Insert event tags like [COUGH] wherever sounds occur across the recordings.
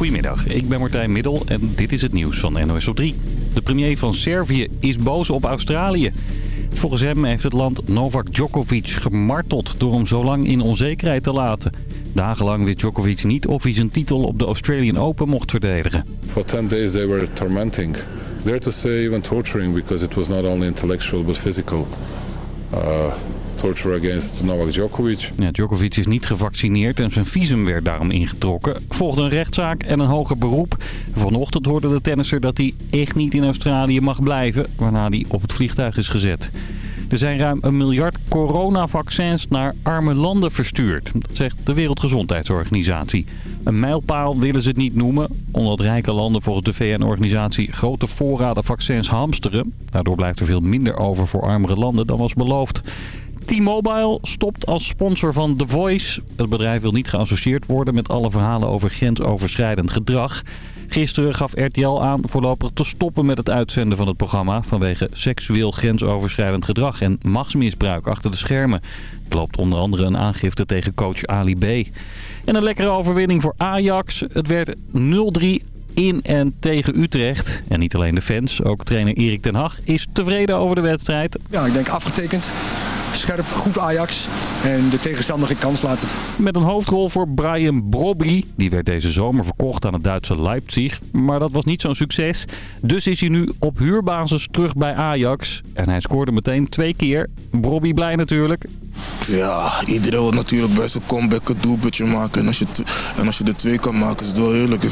Goedemiddag, ik ben Martijn Middel en dit is het nieuws van NOS op 3. De premier van Servië is boos op Australië. Volgens hem heeft het land Novak Djokovic gemarteld door hem zo lang in onzekerheid te laten. Dagenlang wist Djokovic niet of hij zijn titel op de Australian Open mocht verdedigen. For 10 days they were tormenting. Dare to say even torturing because it was not only intellectual but physical. Uh, torture against Novak Djokovic. Ja, Djokovic is niet gevaccineerd en zijn visum werd daarom ingetrokken. Volgde een rechtszaak en een hoger beroep. Vanochtend hoorde de tennisser dat hij echt niet in Australië mag blijven, waarna hij op het vliegtuig is gezet. Er zijn ruim een miljard coronavaccins naar arme landen verstuurd. Dat zegt de Wereldgezondheidsorganisatie. Een mijlpaal willen ze het niet noemen, omdat rijke landen volgens de VN-organisatie grote voorraden vaccins hamsteren. Daardoor blijft er veel minder over voor armere landen dan was beloofd. T-Mobile stopt als sponsor van The Voice. Het bedrijf wil niet geassocieerd worden met alle verhalen over grensoverschrijdend gedrag. Gisteren gaf RTL aan voorlopig te stoppen met het uitzenden van het programma... vanwege seksueel grensoverschrijdend gedrag en machtsmisbruik achter de schermen. Er loopt onder andere een aangifte tegen coach Ali B. En een lekkere overwinning voor Ajax. Het werd 0-3 in en tegen Utrecht. En niet alleen de fans, ook trainer Erik ten Hag is tevreden over de wedstrijd. Ja, ik denk afgetekend. Scherp, goed Ajax. En de tegenstander geen kans laat het. Met een hoofdrol voor Brian Brobby. Die werd deze zomer verkocht aan het Duitse Leipzig. Maar dat was niet zo'n succes. Dus is hij nu op huurbasis terug bij Ajax. En hij scoorde meteen twee keer. Brobby blij natuurlijk. Ja, iedereen wil natuurlijk bij zijn comeback een doelpuntje maken. En als je, en als je de twee kan maken, is het wel heerlijk.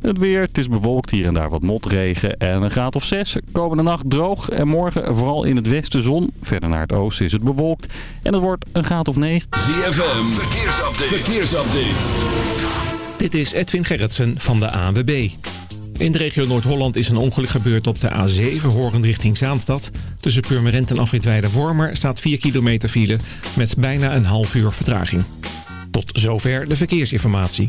Het weer, het is bewolkt hier en daar wat motregen en een graad of 6. Komende nacht droog en morgen vooral in het westen zon. Verder naar het oosten is het bewolkt en het wordt een graad of 9. ZFM, verkeersupdate. verkeersupdate. Dit is Edwin Gerritsen van de ANWB. In de regio Noord-Holland is een ongeluk gebeurd op de A7 horend richting Zaanstad. Tussen Purmerend en Afritweide Wormer staat 4 kilometer file met bijna een half uur vertraging. Tot zover de verkeersinformatie.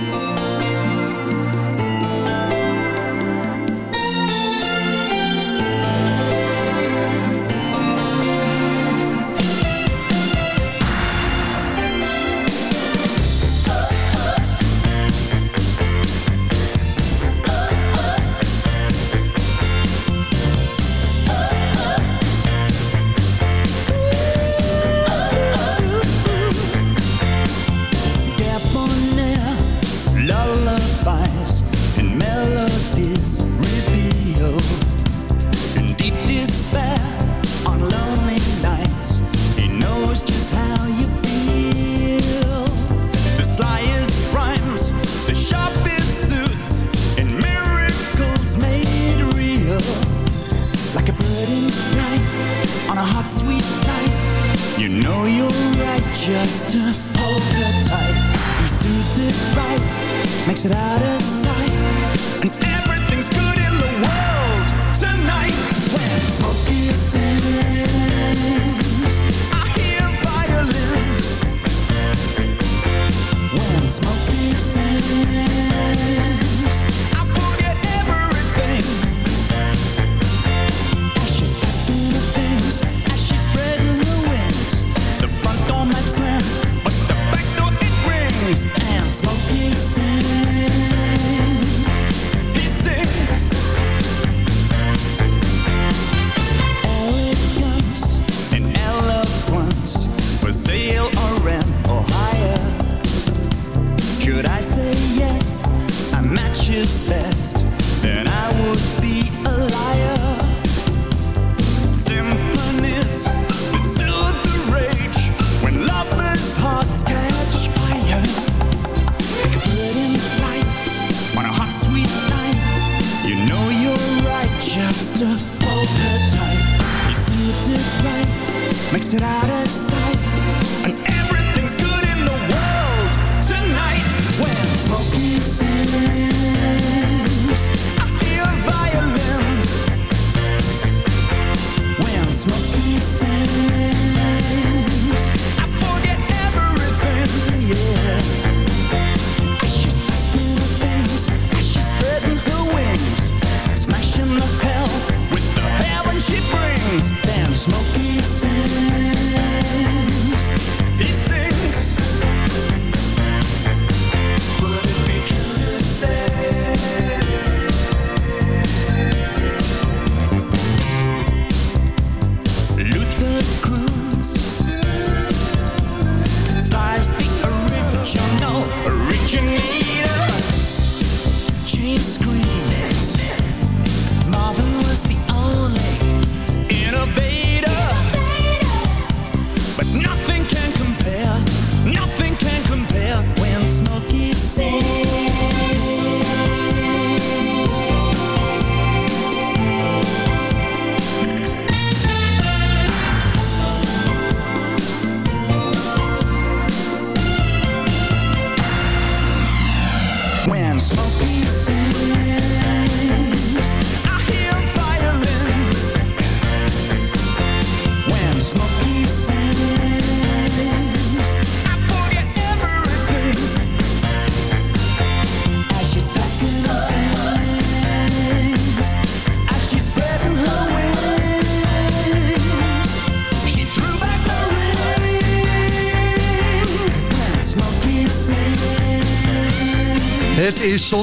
sweet life You know you're right Just hold her tight. He suits it right Makes it out of sight. And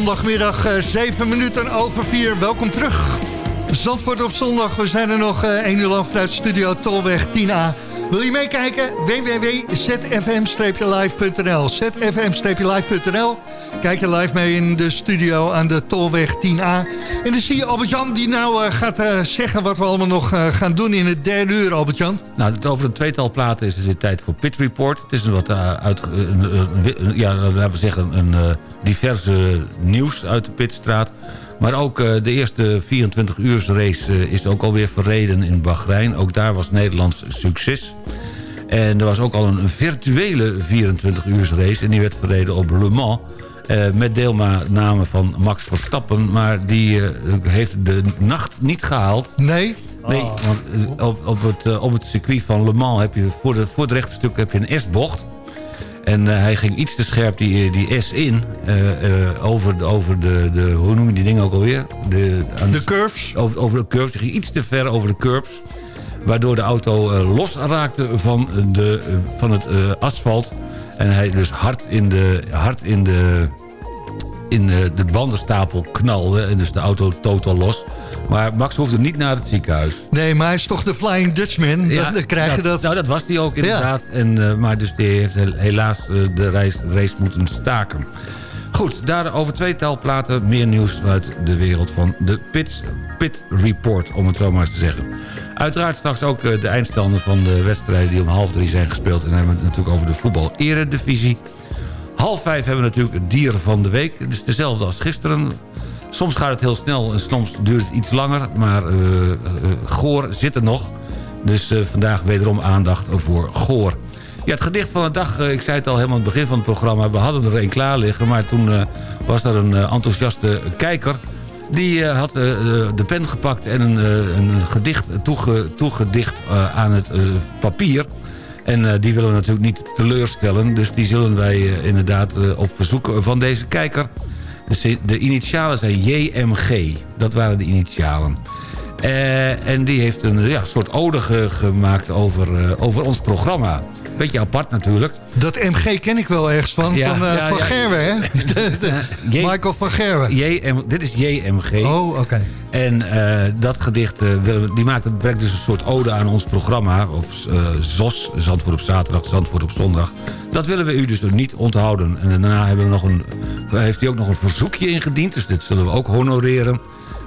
zondagmiddag 7 eh, minuten over 4. Welkom terug. Zandvoort op zondag. We zijn er nog 1 eh, uur lang vanuit studio Tolweg 10A. Wil je meekijken? www.zfm-live.nl zfm-live.nl Kijk je live mee in de studio aan de Tolweg 10A. En dan zie je Albert-Jan die nou uh, gaat uh, zeggen wat we allemaal nog uh, gaan doen in het derde uur, Albert-Jan. Nou, over een tweetal platen is het tijd voor Pit Report. Het is een wat uit, ja, laten we zeggen, een diverse nieuws uit de Pitstraat. Maar ook de eerste 24 uur race is ook alweer verreden in Bahrein. Ook daar was Nederlands succes. En er was ook al een virtuele 24 uur race. En die werd verreden op Le Mans. Uh, met deelname van Max Verstappen. Maar die uh, heeft de nacht niet gehaald. Nee? Nee, oh. want uh, op, op, het, op het circuit van Le Mans heb je voor, de, voor het rechte stuk heb je een S-bocht. En hij ging iets te scherp die, die S in. over, de, over de, de, hoe noem je die dingen ook alweer? De, de curves? Over, over de curves. Hij ging iets te ver over de curves. Waardoor de auto los raakte van, de, van het asfalt. En hij dus hard in de, hard in de, in de, de bandenstapel knalde. En dus de auto totaal los. Maar Max hoefde niet naar het ziekenhuis. Nee, maar hij is toch de Flying Dutchman? Ja, dan krijg je dat... Nou, dat was hij ook inderdaad. En, uh, maar dus die heeft helaas uh, de race, race moeten staken. Goed, daar over twee platen meer nieuws uit de wereld van de Pits, Pit Report, om het zo maar eens te zeggen. Uiteraard straks ook eh, de eindstanden van de wedstrijden die om half drie zijn gespeeld. En dan hebben we het natuurlijk over de voetbal-eredivisie. Half vijf hebben we natuurlijk het dier van de week. Het is dezelfde als gisteren. Soms gaat het heel snel en soms duurt het iets langer. Maar uh, uh, Goor zit er nog. Dus vandaag wederom aandacht voor Goor. Ja, het gedicht van de dag, ik zei het al helemaal aan het begin van het programma... we hadden er één klaar liggen, maar toen was er een enthousiaste kijker... Die had de pen gepakt en een, een gedicht toege, toegedicht aan het papier. En die willen we natuurlijk niet teleurstellen. Dus die zullen wij inderdaad op verzoek van deze kijker... De, de initialen zijn JMG. Dat waren de initialen. en die heeft een ja, soort ode gemaakt over, over ons programma. Beetje apart natuurlijk. Dat MG ken ik wel ergens van. Ja, van uh, ja, van Gerwe, hè? [LAUGHS] Michael van Gerwe. JM, dit is JMG. Oh, oké. Okay. En uh, dat gedicht, uh, die maakt, brengt dus een soort ode aan ons programma. Of ZOS, Zandvoort op zaterdag, Zandvoort op zondag. Dat willen we u dus niet onthouden. En daarna hebben we nog een, heeft hij ook nog een verzoekje ingediend. Dus dit zullen we ook honoreren.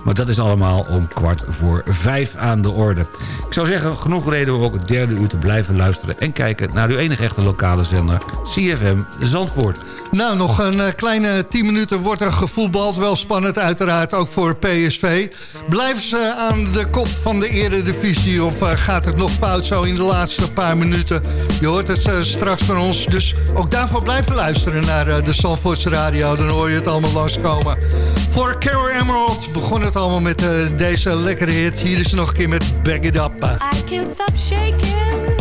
Maar dat is allemaal om kwart voor vijf aan de orde. Ik zou zeggen, genoeg reden om ook het derde uur te blijven luisteren... en kijken naar uw enige echte lokale zender, CFM Zandvoort. Nou, nog een uh, kleine tien minuten wordt er gevoetbald. Wel spannend uiteraard, ook voor PSV. Blijven ze aan de kop van de eredivisie... of uh, gaat het nog fout zo in de laatste paar minuten? Je hoort het uh, straks van ons. Dus ook daarvoor blijven luisteren naar de Zandvoortse radio. Dan hoor je het allemaal langskomen. Voor Carol Emerald begon het allemaal met deze lekkere hit. Hier is nog een keer met Back It Up. I can't stop shaking.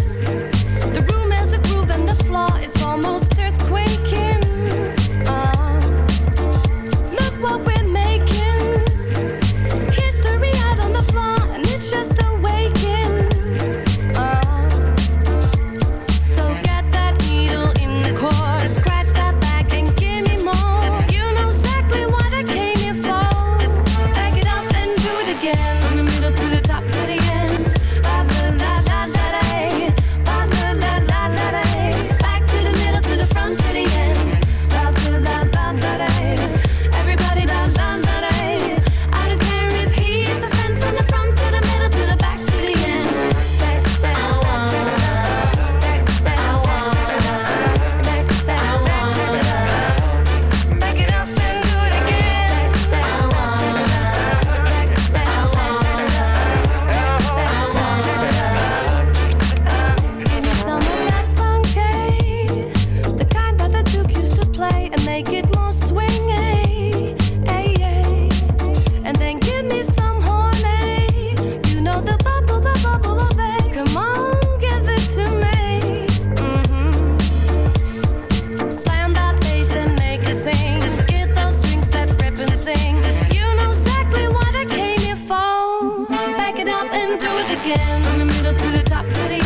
do it again. From the middle to the top, let it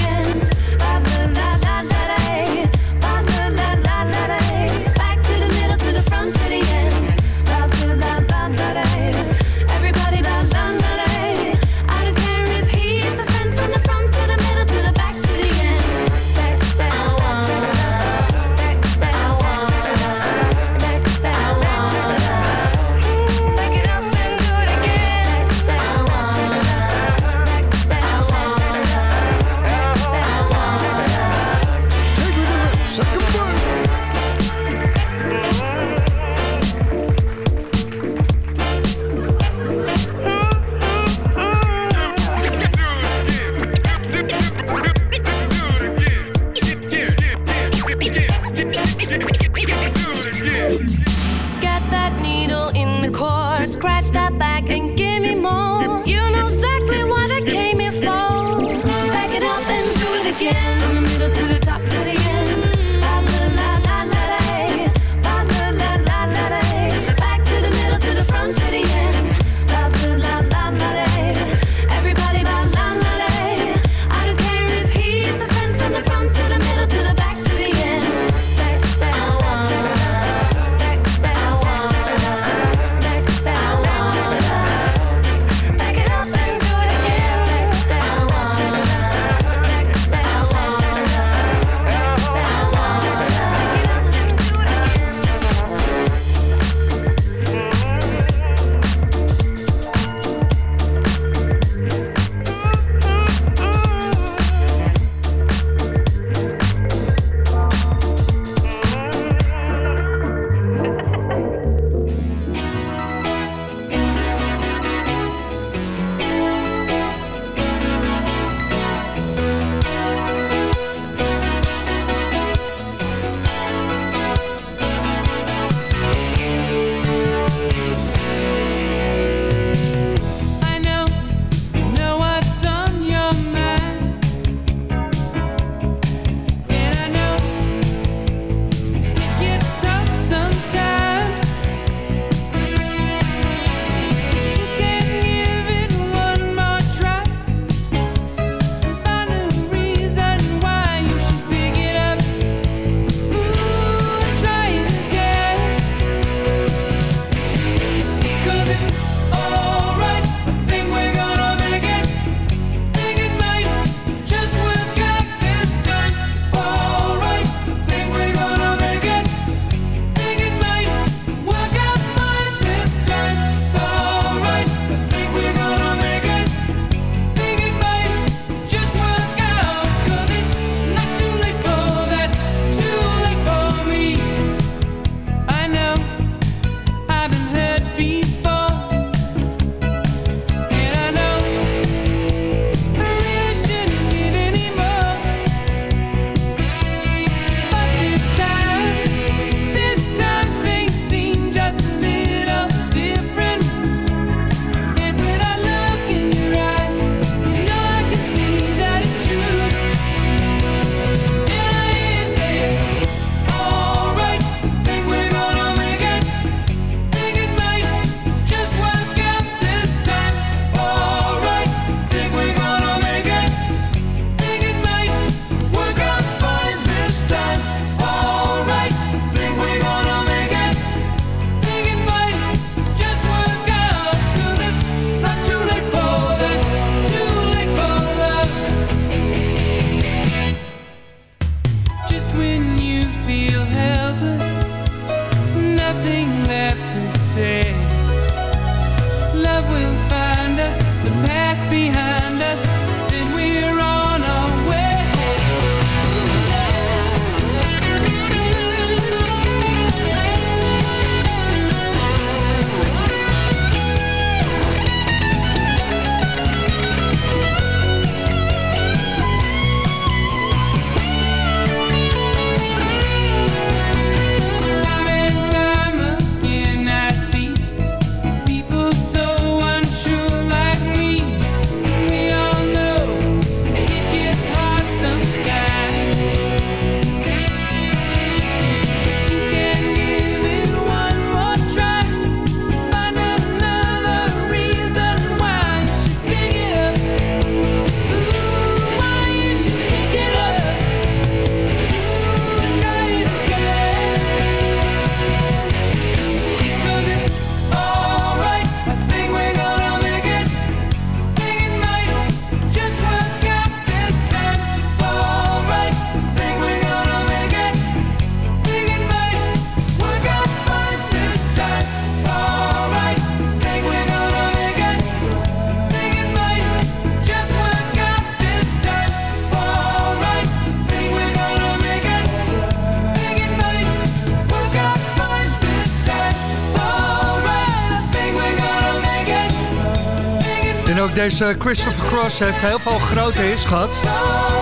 ook deze Christopher Cross heeft heel veel grote hits gehad.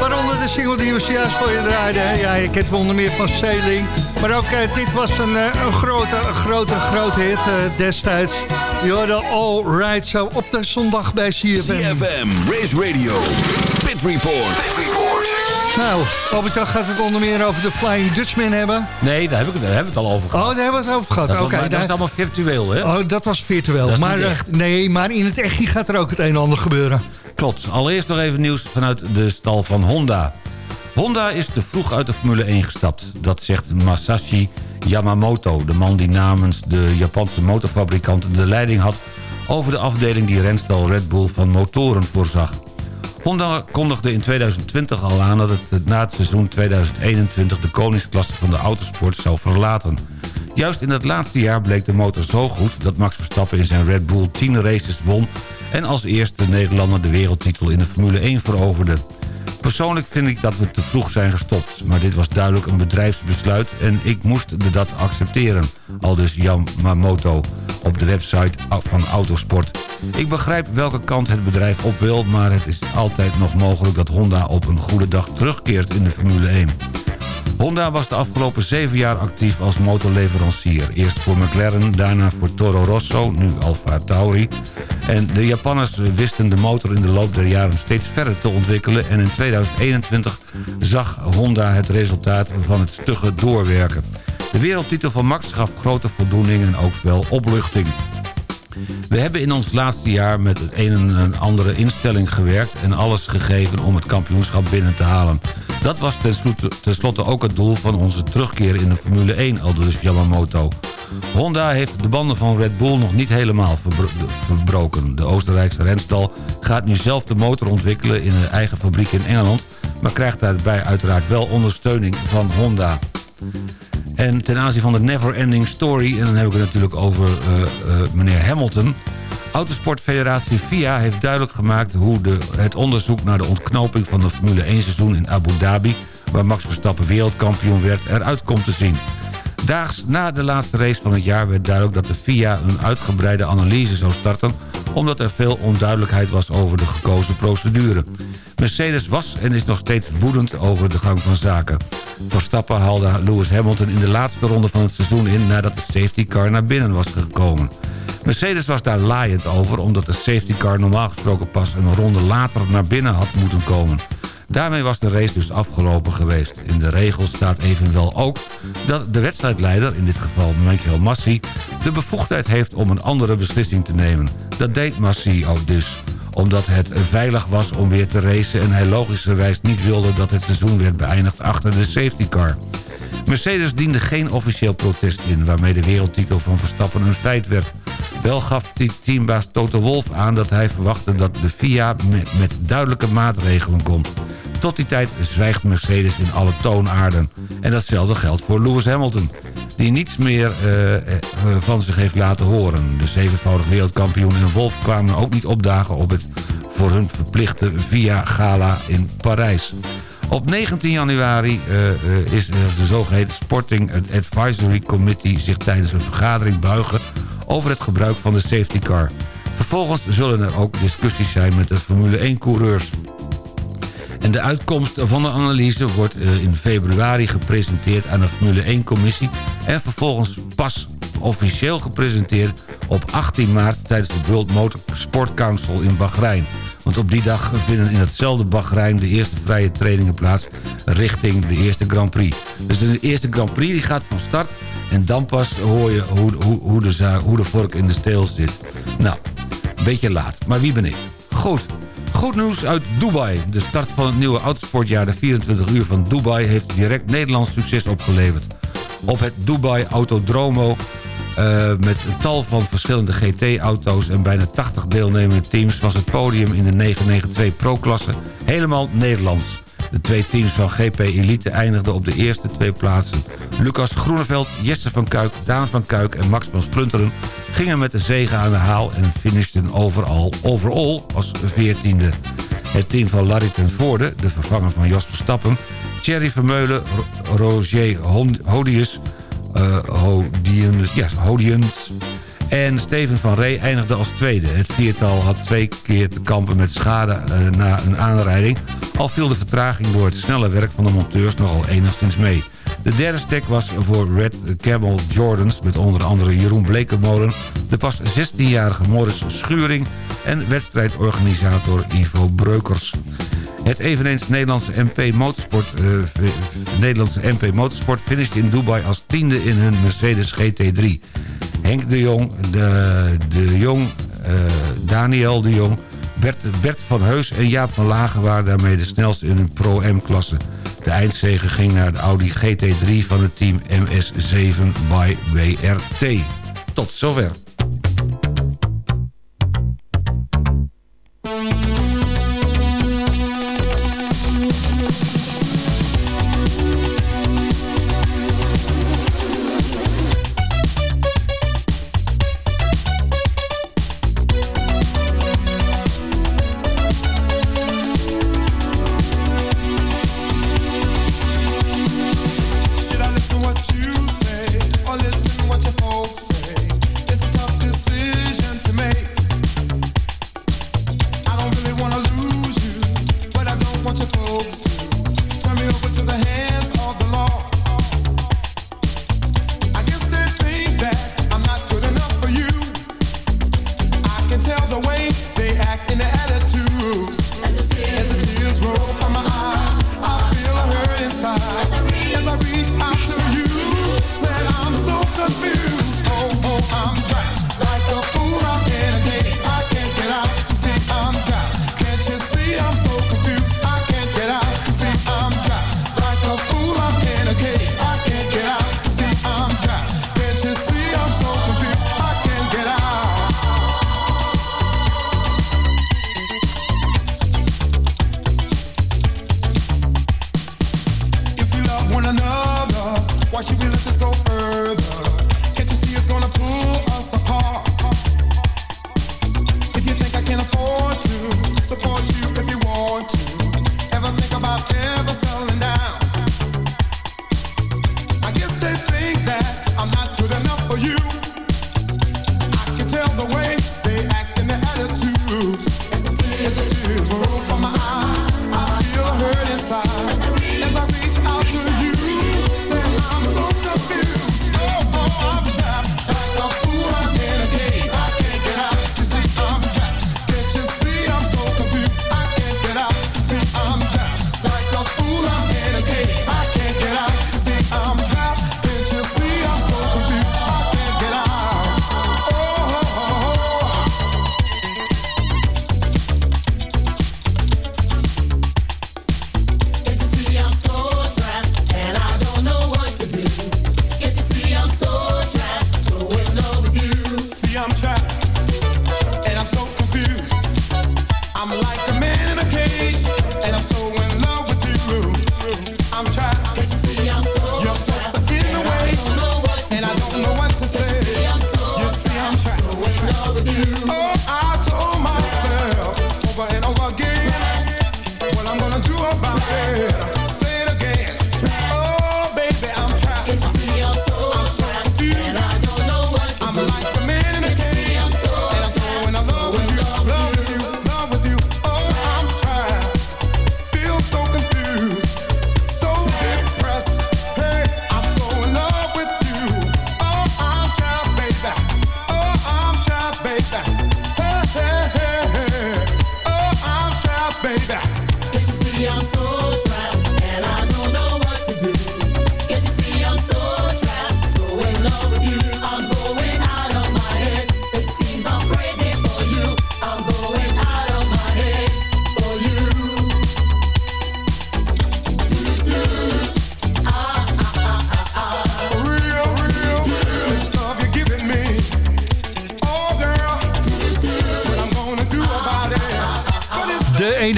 Waaronder de single die we zojuist voor je draaiden. Ja, je kent hem onder meer van Sailing. Maar ook uh, dit was een, uh, een grote, grote, grote hit uh, destijds. Je hoorde All Right zo op de zondag bij CFM. CFM, Race Radio. Pit Report. Nou, albert gaat het onder meer over de Flying Dutchman hebben. Nee, daar, hebben we het al over gehad. Oh, daar hebben we het over gehad. Dat, okay, was, dat is allemaal virtueel, hè? Oh, dat was virtueel. Dat maar, uh, nee, maar in het echt gaat er ook het een en ander gebeuren. Klopt. Allereerst nog even nieuws vanuit de stal van Honda. Honda is te vroeg uit de Formule 1 gestapt. Dat zegt Masashi Yamamoto, de man die namens de Japanse motorfabrikanten de leiding had over de afdeling die renstal Red Bull van motoren voorzag. Honda kondigde in 2020 al aan dat het na het seizoen 2021 de koningsklasse van de autosport zou verlaten. Juist in het laatste jaar bleek de motor zo goed dat Max Verstappen in zijn Red Bull 10 races won en als eerste Nederlander de wereldtitel in de Formule 1 veroverde. Persoonlijk vind ik dat we te vroeg zijn gestopt. Maar dit was duidelijk een bedrijfsbesluit en ik moest dat accepteren. Al dus Yamamoto op de website van Autosport. Ik begrijp welke kant het bedrijf op wil... maar het is altijd nog mogelijk dat Honda op een goede dag terugkeert in de Formule 1. Honda was de afgelopen zeven jaar actief als motorleverancier. Eerst voor McLaren, daarna voor Toro Rosso, nu Alfa Tauri. En de Japanners wisten de motor in de loop der jaren steeds verder te ontwikkelen... en in 2021 zag Honda het resultaat van het stugge doorwerken. De wereldtitel van Max gaf grote voldoening en ook wel opluchting. We hebben in ons laatste jaar met het een en andere instelling gewerkt... en alles gegeven om het kampioenschap binnen te halen. Dat was tenslotte, ook het doel van onze terugkeer in de Formule 1, aldus Yamamoto. Honda heeft de banden van Red Bull nog niet helemaal verbroken. De Oostenrijkse renstal gaat nu zelf de motor ontwikkelen in een eigen fabriek in Engeland... maar krijgt daarbij uiteraard wel ondersteuning van Honda. En ten aanzien van de Never Ending Story... en dan heb ik het natuurlijk over uh, uh, meneer Hamilton... Autosportfederatie FIA heeft duidelijk gemaakt... hoe de, het onderzoek naar de ontknoping van de Formule 1 seizoen in Abu Dhabi... waar Max Verstappen wereldkampioen werd, eruit komt te zien. Daags na de laatste race van het jaar werd duidelijk dat de FIA een uitgebreide analyse zou starten... omdat er veel onduidelijkheid was over de gekozen procedure. Mercedes was en is nog steeds woedend over de gang van zaken. Verstappen haalde Lewis Hamilton in de laatste ronde van het seizoen in... nadat de safety car naar binnen was gekomen. Mercedes was daar laaiend over... omdat de safety car normaal gesproken pas een ronde later naar binnen had moeten komen. Daarmee was de race dus afgelopen geweest. In de regels staat evenwel ook dat de wedstrijdleider, in dit geval Michael Massi... de bevoegdheid heeft om een andere beslissing te nemen. Dat deed Massi ook dus omdat het veilig was om weer te racen... en hij logischerwijs niet wilde dat het seizoen werd beëindigd achter de safety car. Mercedes diende geen officieel protest in... waarmee de wereldtitel van Verstappen een feit werd. Wel gaf teambaas Toto Wolf aan dat hij verwachtte dat de FIA met, met duidelijke maatregelen komt. Tot die tijd zwijgt Mercedes in alle toonaarden. En datzelfde geldt voor Lewis Hamilton die niets meer uh, uh, van zich heeft laten horen. De zevenvoudig wereldkampioen en Wolf kwamen ook niet opdagen op het voor hun verplichte Via Gala in Parijs. Op 19 januari uh, is de zogeheten Sporting Advisory Committee... zich tijdens een vergadering buigen over het gebruik van de safety car. Vervolgens zullen er ook discussies zijn met de Formule 1-coureurs. En de uitkomst van de analyse wordt in februari gepresenteerd aan de Formule 1-commissie... en vervolgens pas officieel gepresenteerd op 18 maart... tijdens de World Motorsport Council in Bahrein. Want op die dag vinden in hetzelfde Bahrein de eerste vrije trainingen plaats... richting de eerste Grand Prix. Dus de eerste Grand Prix die gaat van start... en dan pas hoor je hoe, hoe, hoe, de, hoe de vork in de steel zit. Nou, een beetje laat, maar wie ben ik? Goed, Goed nieuws uit Dubai. De start van het nieuwe autosportjaar, de 24 uur van Dubai... heeft direct Nederlands succes opgeleverd. Op het Dubai Autodromo uh, met een tal van verschillende GT-auto's... en bijna 80 deelnemende teams was het podium in de 992 Pro-klasse helemaal Nederlands. De twee teams van GP Elite eindigden op de eerste twee plaatsen. Lucas Groeneveld, Jesse van Kuik, Daan van Kuik en Max van Splunteren... gingen met de zegen aan de haal en finishten overal, overall als veertiende. Het team van Larry ten Voorde, de vervanger van Jos Verstappen... Thierry Vermeulen, Roger Hodius, uh, Hodiens, ja, Hodiens En Steven van Ree eindigde als tweede. Het viertal had twee keer te kampen met schade eh, na een aanrijding... al viel de vertraging door het snelle werk van de monteurs nogal enigszins mee. De derde stek was voor Red Camel Jordans... met onder andere Jeroen Blekenmolen... de pas 16-jarige Morris Schuring... en wedstrijdorganisator Ivo Breukers. Het eveneens Nederlandse MP Motorsport, uh, Nederlandse MP Motorsport finished in Dubai als tiende in hun Mercedes GT3. Henk de Jong, de, de Jong, uh, Daniel de Jong, Bert, Bert van Heus en Jaap van Lagen waren daarmee de snelste in hun Pro-M-klasse. De eindzege ging naar de Audi GT3 van het team MS7 by WRT. Tot zover.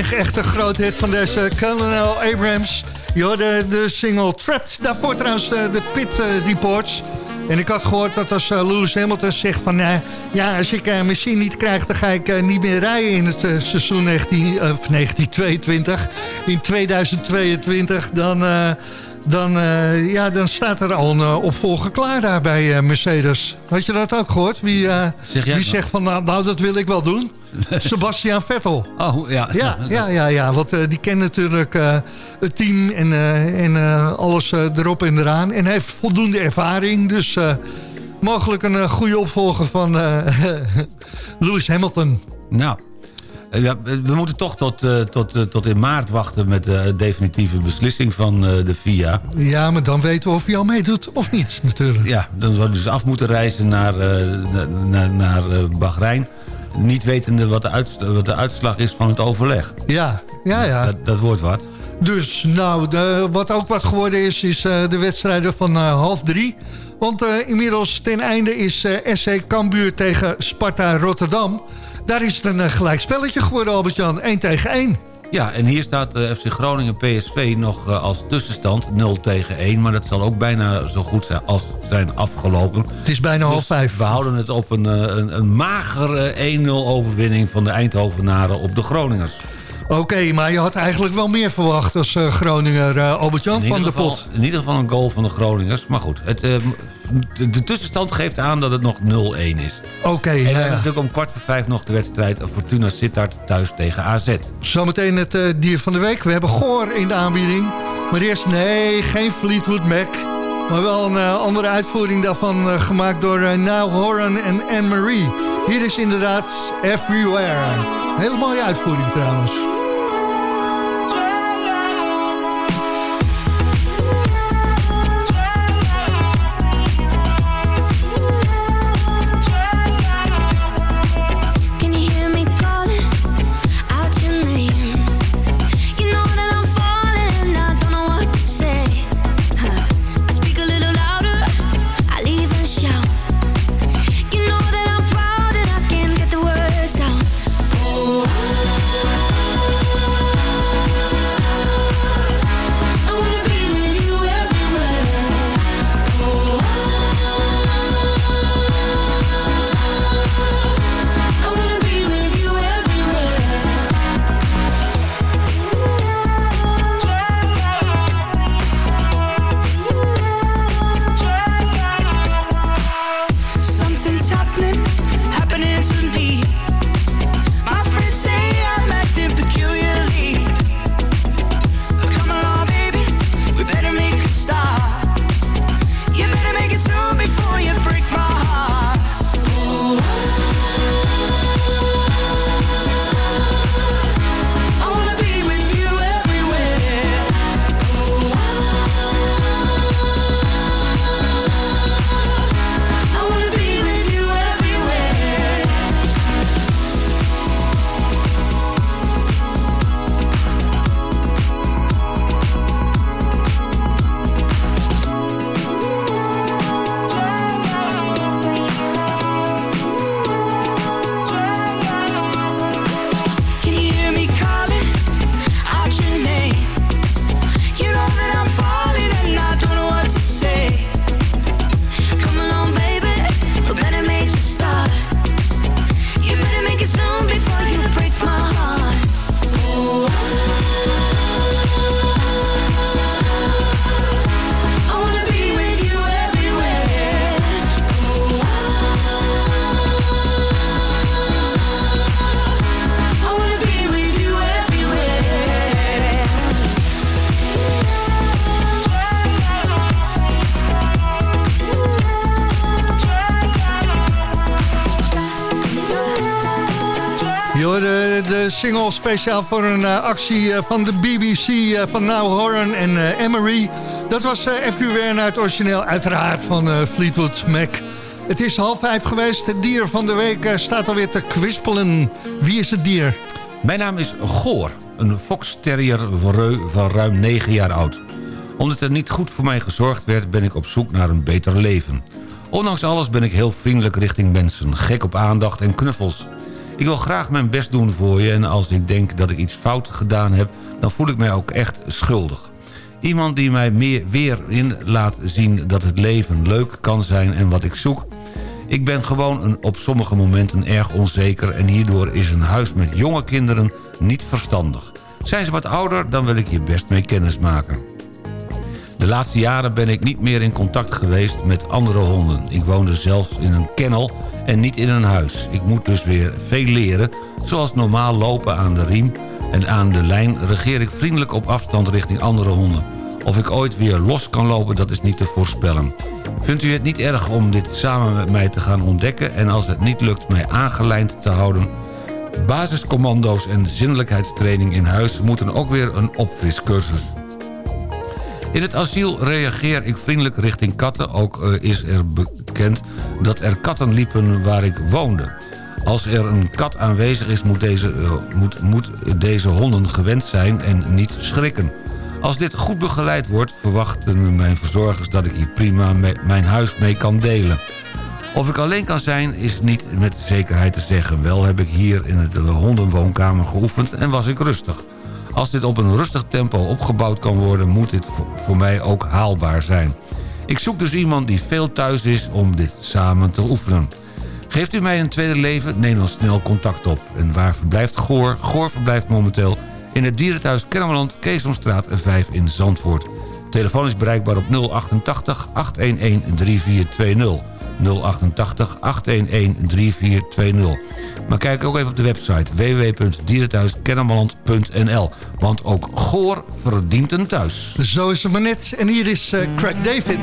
Echte grootheid van deze Colonel Abrams. Je hoorde de single Trapped. Daarvoor trouwens eh, de Pit eh, Reports. En ik had gehoord dat als eh, Lewis Hamilton zegt van... ja, als ik een machine niet krijg, dan ga ik niet meer rijden in het seizoen 19, 1922. In 2022, dan dan, eh, ja, dan staat er al een uh, opvolger klaar daar bij Mercedes. Had je dat ook gehoord? Wie, zeg wie zegt van, nou, nou, dat wil ik wel doen? [LAUGHS] Sebastian Vettel. Oh, ja. Ja, [LAUGHS] ja, ja, ja want die kent natuurlijk het team en, en alles erop en eraan. En heeft voldoende ervaring, dus mogelijk een goede opvolger van [LAUGHS] Lewis Hamilton. Nou, ja, we moeten toch tot, uh, tot, uh, tot in maart wachten met de definitieve beslissing van de FIA. Ja, maar dan weten we of hij al meedoet of niet natuurlijk. Ja, dan we dus af moeten reizen naar, naar, naar Bahrein. Niet wetende wat de, uit, wat de uitslag is van het overleg. Ja, ja, ja. Dat, dat wordt wat. Dus, nou, de, wat ook wat geworden is, is de wedstrijden van half drie. Want inmiddels ten einde is SC Cambuur tegen Sparta Rotterdam... Daar is het een uh, gelijk spelletje geworden, Albert-Jan. 1 tegen 1. Ja, en hier staat uh, FC Groningen PSV nog uh, als tussenstand 0 tegen 1. Maar dat zal ook bijna zo goed zijn als zijn afgelopen. Het is bijna half dus vijf. We houden het op een, een, een magere 1-0 overwinning van de Eindhovenaren op de Groningers. Oké, maar je had eigenlijk wel meer verwacht als uh, Groninger, uh, Albert-Jan van de geval, pot. In ieder geval een goal van de Groningers. Maar goed, het, uh, de, de, tussenstand geeft aan dat het nog 0-1 is. Oké. Okay, en nou natuurlijk om kwart voor vijf nog de wedstrijd... Fortuna Sittard thuis tegen AZ. Zometeen het dier van de week. We hebben Goor in de aanbieding. Maar eerst, nee, geen Fleetwood Mac. Maar wel een andere uitvoering daarvan gemaakt door Now Horan en Anne-Marie. Hier is inderdaad Everywhere. Hele mooie uitvoering trouwens. Speciaal voor een uh, actie uh, van de BBC uh, van Now Horan en Emery. Dat was Everywhere naar het origineel, uiteraard van Fleetwood Mac. Het is half vijf geweest. Het dier van de week staat alweer te kwispelen. Wie is het dier? Mijn naam is Goor, een fox terrier van ruim 9 jaar oud. Omdat er niet goed voor mij gezorgd werd, ben ik op zoek naar een beter leven. Ondanks alles ben ik heel vriendelijk richting mensen, gek op aandacht en knuffels... Ik wil graag mijn best doen voor je en als ik denk dat ik iets fout gedaan heb... dan voel ik mij ook echt schuldig. Iemand die mij meer weer in laat zien dat het leven leuk kan zijn en wat ik zoek. Ik ben gewoon op sommige momenten erg onzeker... en hierdoor is een huis met jonge kinderen niet verstandig. Zijn ze wat ouder, dan wil ik je best mee kennis maken. De laatste jaren ben ik niet meer in contact geweest met andere honden. Ik woonde zelfs in een kennel en niet in een huis. Ik moet dus weer veel leren, zoals normaal lopen aan de riem... en aan de lijn regeer ik vriendelijk op afstand richting andere honden. Of ik ooit weer los kan lopen, dat is niet te voorspellen. Vindt u het niet erg om dit samen met mij te gaan ontdekken... en als het niet lukt mij aangelijnd te houden... basiscommando's en zinnelijkheidstraining in huis... moeten ook weer een opfriscursus. In het asiel reageer ik vriendelijk richting katten. Ook uh, is er dat er katten liepen waar ik woonde. Als er een kat aanwezig is, moet deze, uh, moet, moet deze honden gewend zijn en niet schrikken. Als dit goed begeleid wordt, verwachten mijn verzorgers dat ik hier prima mijn huis mee kan delen. Of ik alleen kan zijn, is niet met zekerheid te zeggen. Wel heb ik hier in de hondenwoonkamer geoefend en was ik rustig. Als dit op een rustig tempo opgebouwd kan worden... moet dit voor mij ook haalbaar zijn. Ik zoek dus iemand die veel thuis is om dit samen te oefenen. Geeft u mij een tweede leven, neem dan snel contact op. En waar verblijft Goor? Goor verblijft momenteel in het dierenthuis Kennemerland... Keesomstraat 5 in Zandvoort. telefoon is bereikbaar op 088 811 3420. 088 811 3420. Maar kijk ook even op de website www.dierenthuiskennemerland.nl. Want ook Goor verdient een thuis. Zo is het maar net. En hier is uh, Craig David.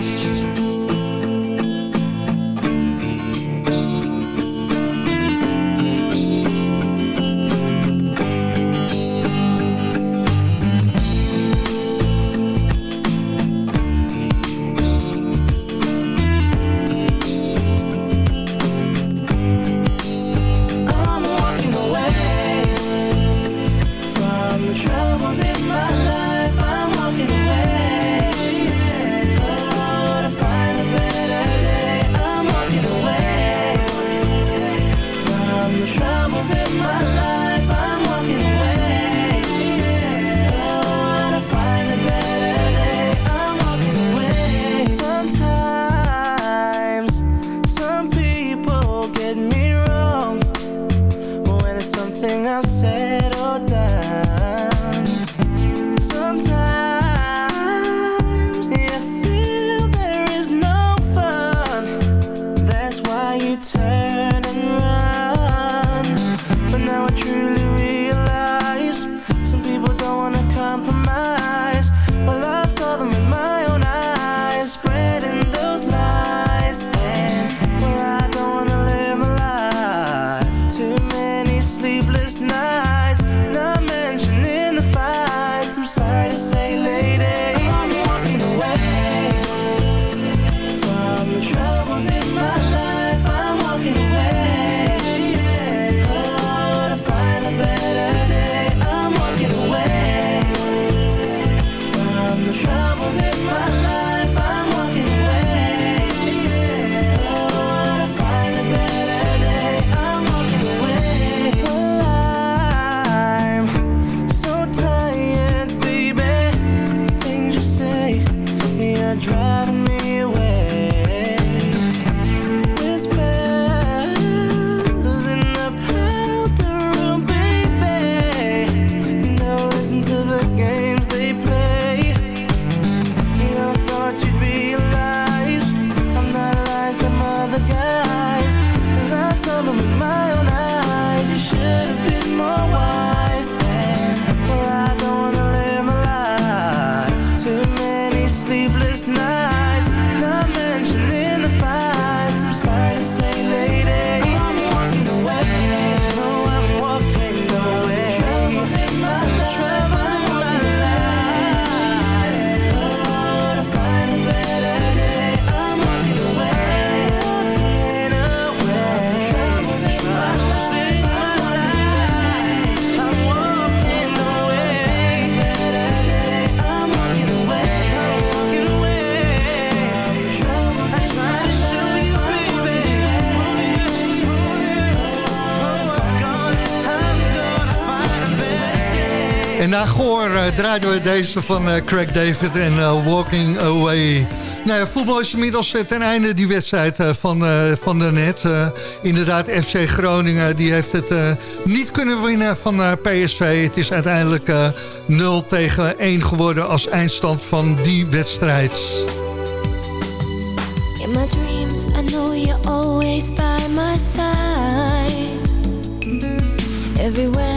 Na Goor uh, we deze van uh, Craig David en uh, Walking Away. Nou ja, voetbal is inmiddels ten einde die wedstrijd van, van de net. inderdaad, FC Groningen die heeft het niet kunnen winnen van PSV. Het is uiteindelijk 0 tegen 1 geworden als eindstand van die wedstrijd. In my dreams, I know you're always by my side. Everywhere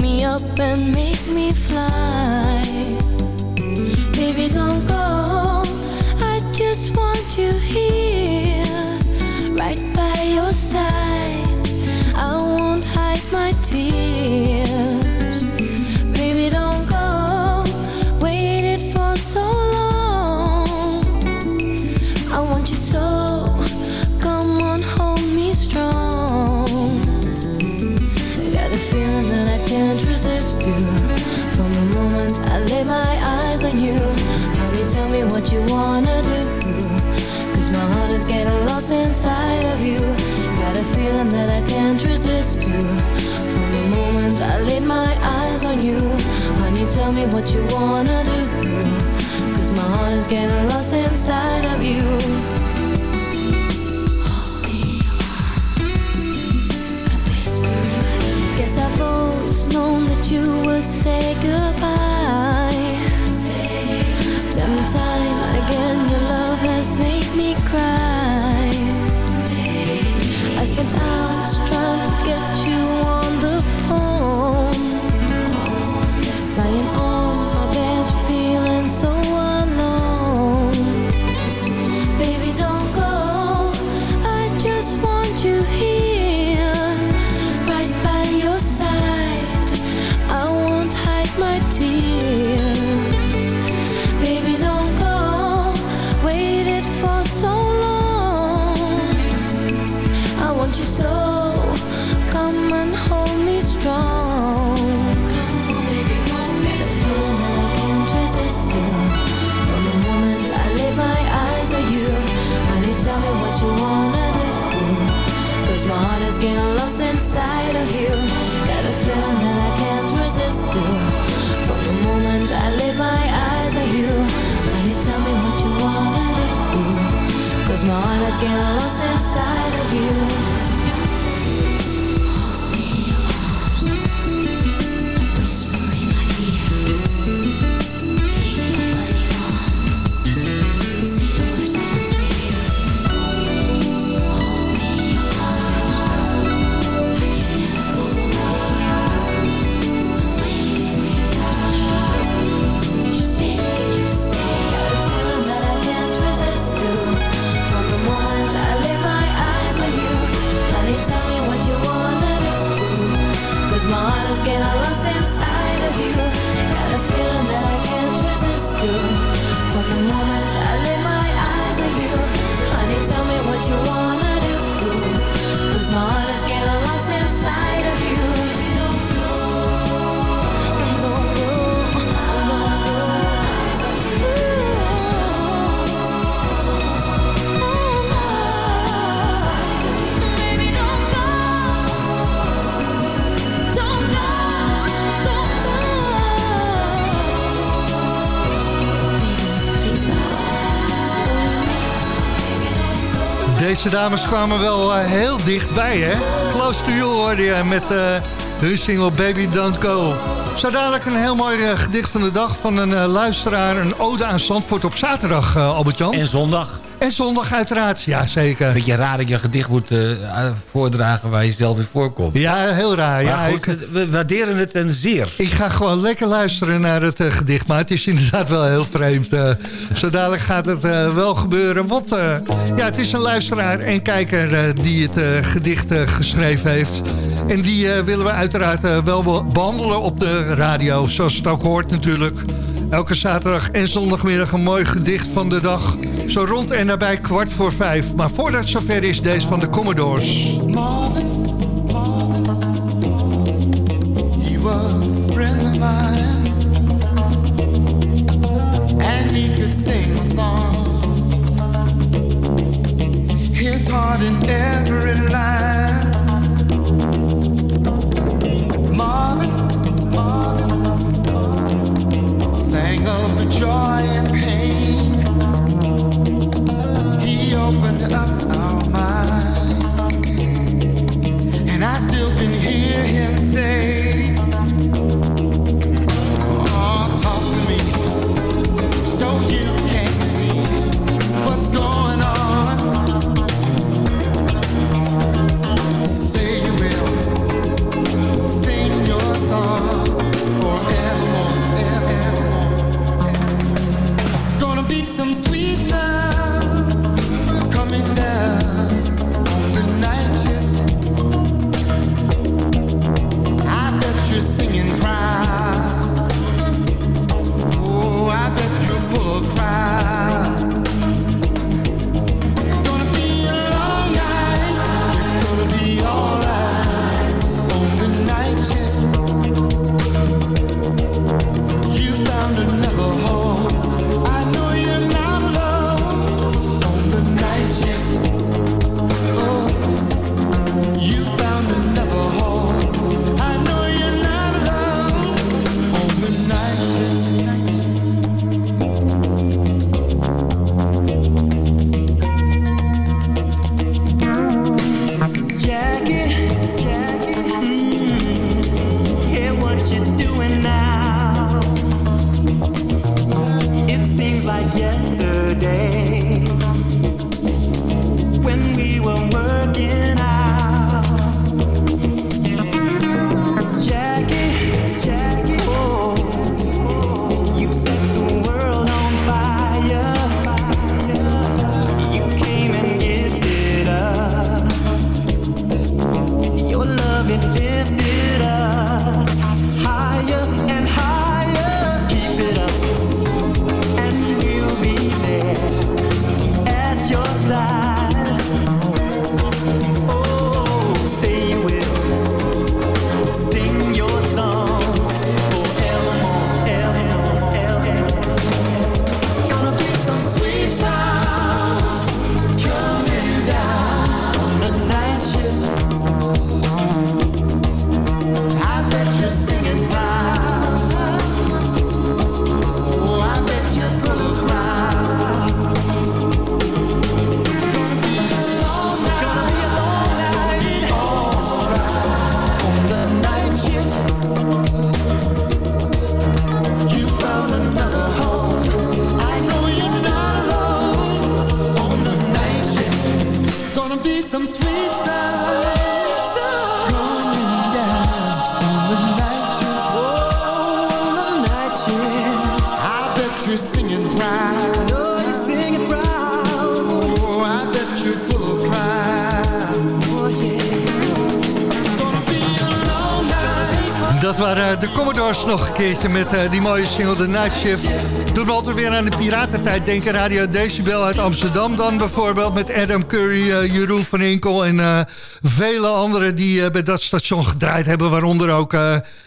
me up and make me fly. Baby, don't go. I just want you here, you. From the moment I lay my eyes on you, honey, tell me what you wanna do. Cause my heart is getting lost inside of you. Got a feeling that I can't resist you. From the moment I laid my eyes on you, honey, tell me what you wanna do. Cause my heart is getting lost inside of you. Guess you would say goodbye. My dames kwamen wel eh, heel dichtbij, hè? Close to you hoorde je met eh, hun single Baby Don't Go. Zo dadelijk een heel mooi eh, gedicht van de dag van een luisteraar. Een ode aan Zandvoort op zaterdag, Albert-Jan. En zondag. En zondag uiteraard, ja zeker. Beetje raar dat je een gedicht moet eh, voordragen waar je zelf in voorkomt. Ja, heel raar. Maar Ja, goed, ik, we waarderen het ten zeer. ik ga gewoon lekker luisteren naar het eh, gedicht. Maar het is inderdaad wel heel vreemd. eh. zo dadelijk gaat het eh, wel gebeuren. Want eh, ja, het is een luisteraar en kijker eh, die het eh, gedicht eh, geschreven heeft. En die eh, willen we uiteraard eh, wel be- behandelen op de radio. Zoals het ook hoort natuurlijk. Elke zaterdag en zondagmiddag een mooi gedicht van de dag. Zo rond en nabij kwart voor vijf. Maar voordat het zover is, deze van de Commodores. And he could sing a song. His heart. Joy and pain. Met eh, die mooie single The Night Shift. Doen we altijd weer aan de piratentijd denken. Radio Decibel uit Amsterdam dan bijvoorbeeld met Adam Curry, eh, Jeroen van Inkel en eh, vele anderen die bij dat station gedraaid hebben. Waaronder ook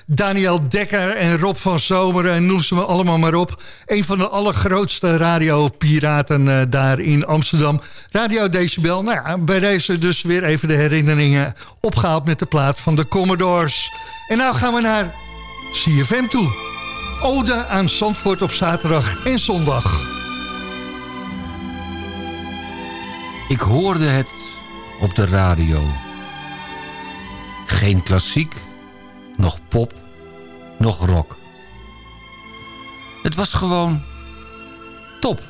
Daniel Dekker en Rob van Zomer en noem ze me allemaal maar op. Een van de allergrootste radiopiraten daar in Amsterdam. Radio Decibel, nou ja, bij deze dus weer even de herinneringen opgehaald met de plaat van de Commodores. En nou gaan we naar CFM toe. Ode aan Zandvoort op zaterdag en zondag. Ik hoorde het op de radio. Geen klassiek, nog pop, nog rock. Het was gewoon top.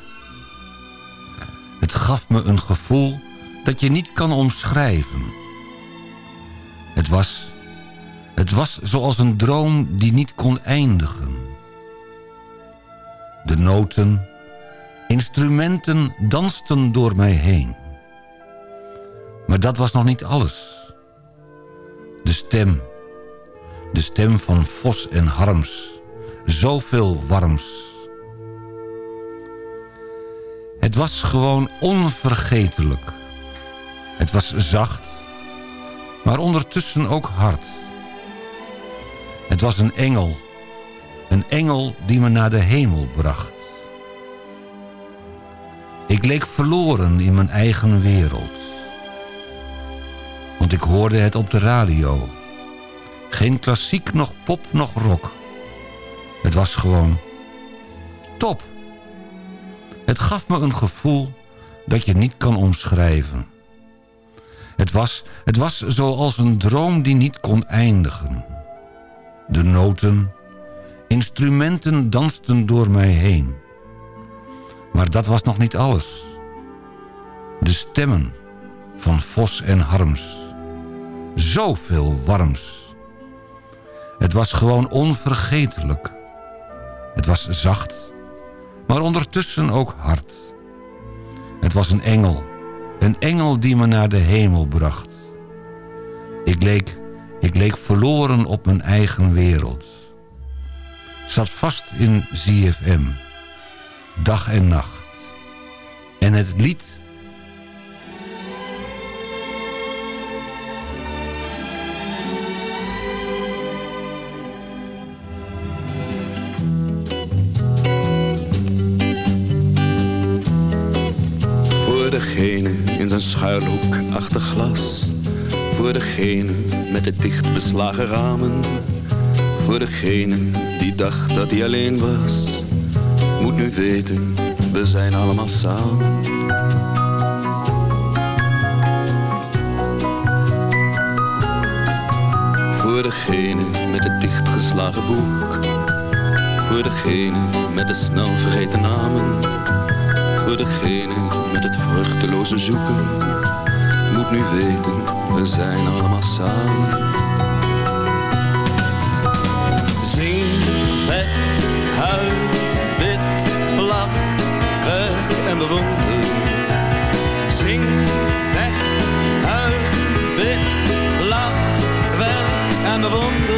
Het gaf me een gevoel dat je niet kan omschrijven. Het was, het was zoals een droom die niet kon eindigen. De noten, instrumenten dansten door mij heen. Maar dat was nog niet alles. De stem. De stem van Vos en Harms. Zoveel warms. Het was gewoon onvergetelijk. Het was zacht, maar ondertussen ook hard. Het was een engel. Een engel die me naar de hemel bracht. Ik leek verloren in mijn eigen wereld. Want ik hoorde het op de radio. Geen klassiek, nog pop, nog rock. Het was gewoon top. Het gaf me een gevoel dat je niet kan omschrijven. Het was, het was zoals een droom die niet kon eindigen. De noten, instrumenten dansten door mij heen. Maar dat was nog niet alles. De stemmen van Vos en Harms. Zoveel warms. Het was gewoon onvergetelijk. Het was zacht, maar ondertussen ook hard. Het was een engel. Een engel die me naar de hemel bracht. Ik leek, ik leek verloren op mijn eigen wereld. Zat vast in ZFM. Dag en nacht. En het lied... Voor degene in zijn schuilhoek achter glas. Voor degene met de dicht beslagen ramen. Voor degene die dacht dat hij alleen was. Moet nu weten, we zijn allemaal samen. Voor degene met het dichtgeslagen boek. Voor degene met de snel vergeten namen. Voor degene met het vruchteloze zoeken. Moet nu weten, we zijn allemaal samen. Zing, weg, huil, wit, lach, werk en bewonder. Zing, weg, huil, wit, lach, werk en bewonder.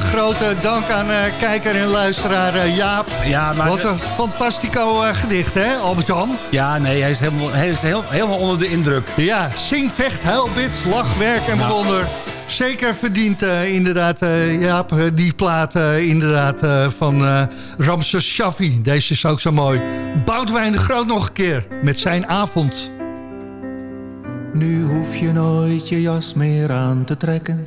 Grote dank aan eh, kijker en luisteraar eh, Jaap. Ja, maar Wat een fantastico eh, gedicht, hè, Albert-Jan? Ja, nee, hij is helemaal, hij is heel, helemaal onder de indruk. Ja, zing, vecht, huilbits, lach, werk en Nou. bewonder. Zeker verdient eh, inderdaad, eh, Jaap, die plaat eh, inderdaad eh, van eh Ramses Shaffi. Deze is ook zo mooi. Boudewijn de Groot nog een keer met zijn avond. Nu hoef je nooit je jas meer aan te trekken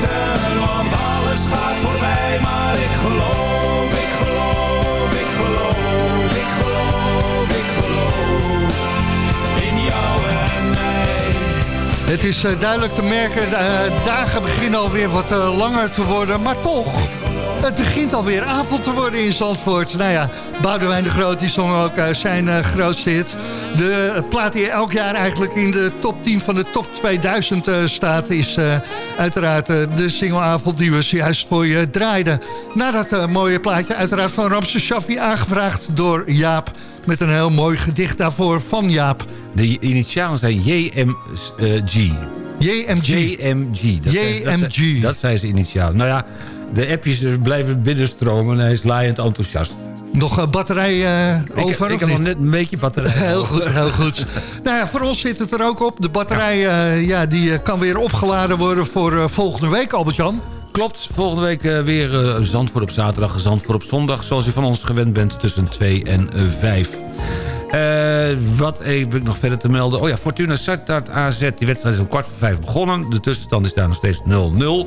weten, want alles gaat voorbij. Maar ik geloof, ik geloof, ik geloof, ik geloof, ik geloof in jou en mij. Het is eh, duidelijk te merken, de eh, dagen beginnen alweer wat eh, langer te worden. Maar toch, het begint alweer avond te worden in Zandvoort. Nou ja, Boudewijn de Groot die zong ook zijn grootste hit. De plaat die elk jaar eigenlijk in de top 10 van de top 2000 eh, staat... is uiteraard eh, de singleavond die we zojuist voor je draaiden. Na dat eh, mooie plaatje uiteraard van Ramse Shaffi aangevraagd door Jaap... met een heel mooi gedicht daarvoor van Jaap. De initialen zijn JMG. JMG. JMG. Dat zijn- dat zijn- JMG. Dat zijn zijn initialen. Nou ja, de appjes blijven binnenstromen en hij is laaiend enthousiast. Nog een batterij eh, over? ik, ik heb nog net een beetje batterij. [LAUGHS] Heel goed, heel goed. nou ja, voor ons zit het er ook op. De batterij eh, ja, die eh, kan weer opgeladen worden voor eh, volgende week, Albert-Jan. Klopt, volgende week eh, weer eh, Zandvoort op zaterdag, Zandvoort op zondag... zoals u van ons gewend bent tussen 2 en 5. wat heb ik nog verder te melden? Oh ja, Fortuna Sittard AZ, die wedstrijd is om kwart voor vijf begonnen. De tussenstand is daar nog steeds 0-0.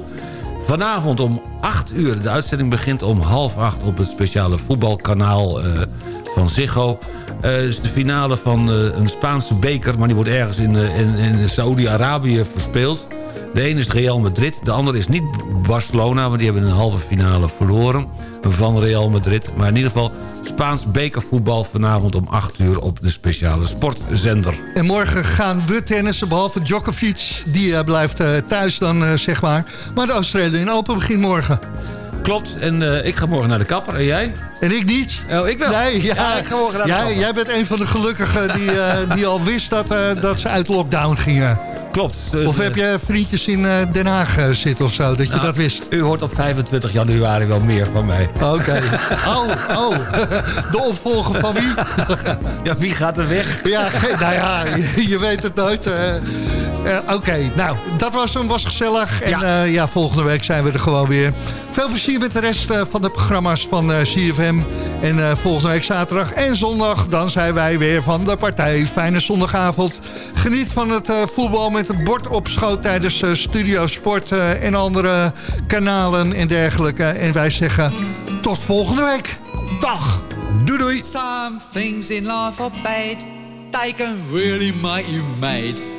Vanavond om 8 uur, de uitzending begint om half 8 op het speciale voetbalkanaal eh, van Ziggo. Eh, is de finale van eh, een Spaanse beker, maar die wordt ergens in, in, in Saoedi-Arabië verspeeld. De ene is Real Madrid, de andere is niet Barcelona... want die hebben een halve finale verloren van Real Madrid. Maar in ieder geval Spaans bekervoetbal vanavond om 8 uur op de speciale sportzender. En morgen gaan we tennissen, behalve Djokovic. Die eh, blijft eh, thuis dan, eh, zeg maar. Maar de Australian Open begint morgen. Klopt, en eh, ik ga morgen naar de kapper. En jij? En ik niet. Oh, ik wel. Nee, ja, Ja, ik ga morgen naar de ja, kapper. Jij bent een van de gelukkigen die, eh, [LAUGHS] die al wist dat, eh, dat ze uit lockdown gingen. Klopt. Of heb je vriendjes in Den Haag zitten of zo, dat je Nou, dat wist? U hoort op 25 januari wel meer van mij. Oké. [LAUGHS] Oh, oh. De opvolger van wie? Ja, wie gaat er weg? Ja, nou ja, je, je weet het nooit. Eh. Eh, Oké, nou, dat was hem, was gezellig. En ja. ja, volgende week zijn we er gewoon weer. Veel plezier met de rest eh, van de programma's van eh, CFM. En eh, volgende week zaterdag en zondag, dan zijn wij weer van de partij. Fijne zondagavond. Geniet van het eh, voetbal met het bord op schoot tijdens eh, Studio Sport eh, en andere kanalen en dergelijke. En wij zeggen tot volgende week. Dag. Doei doei. Some things in life are bad. They can really make you mad.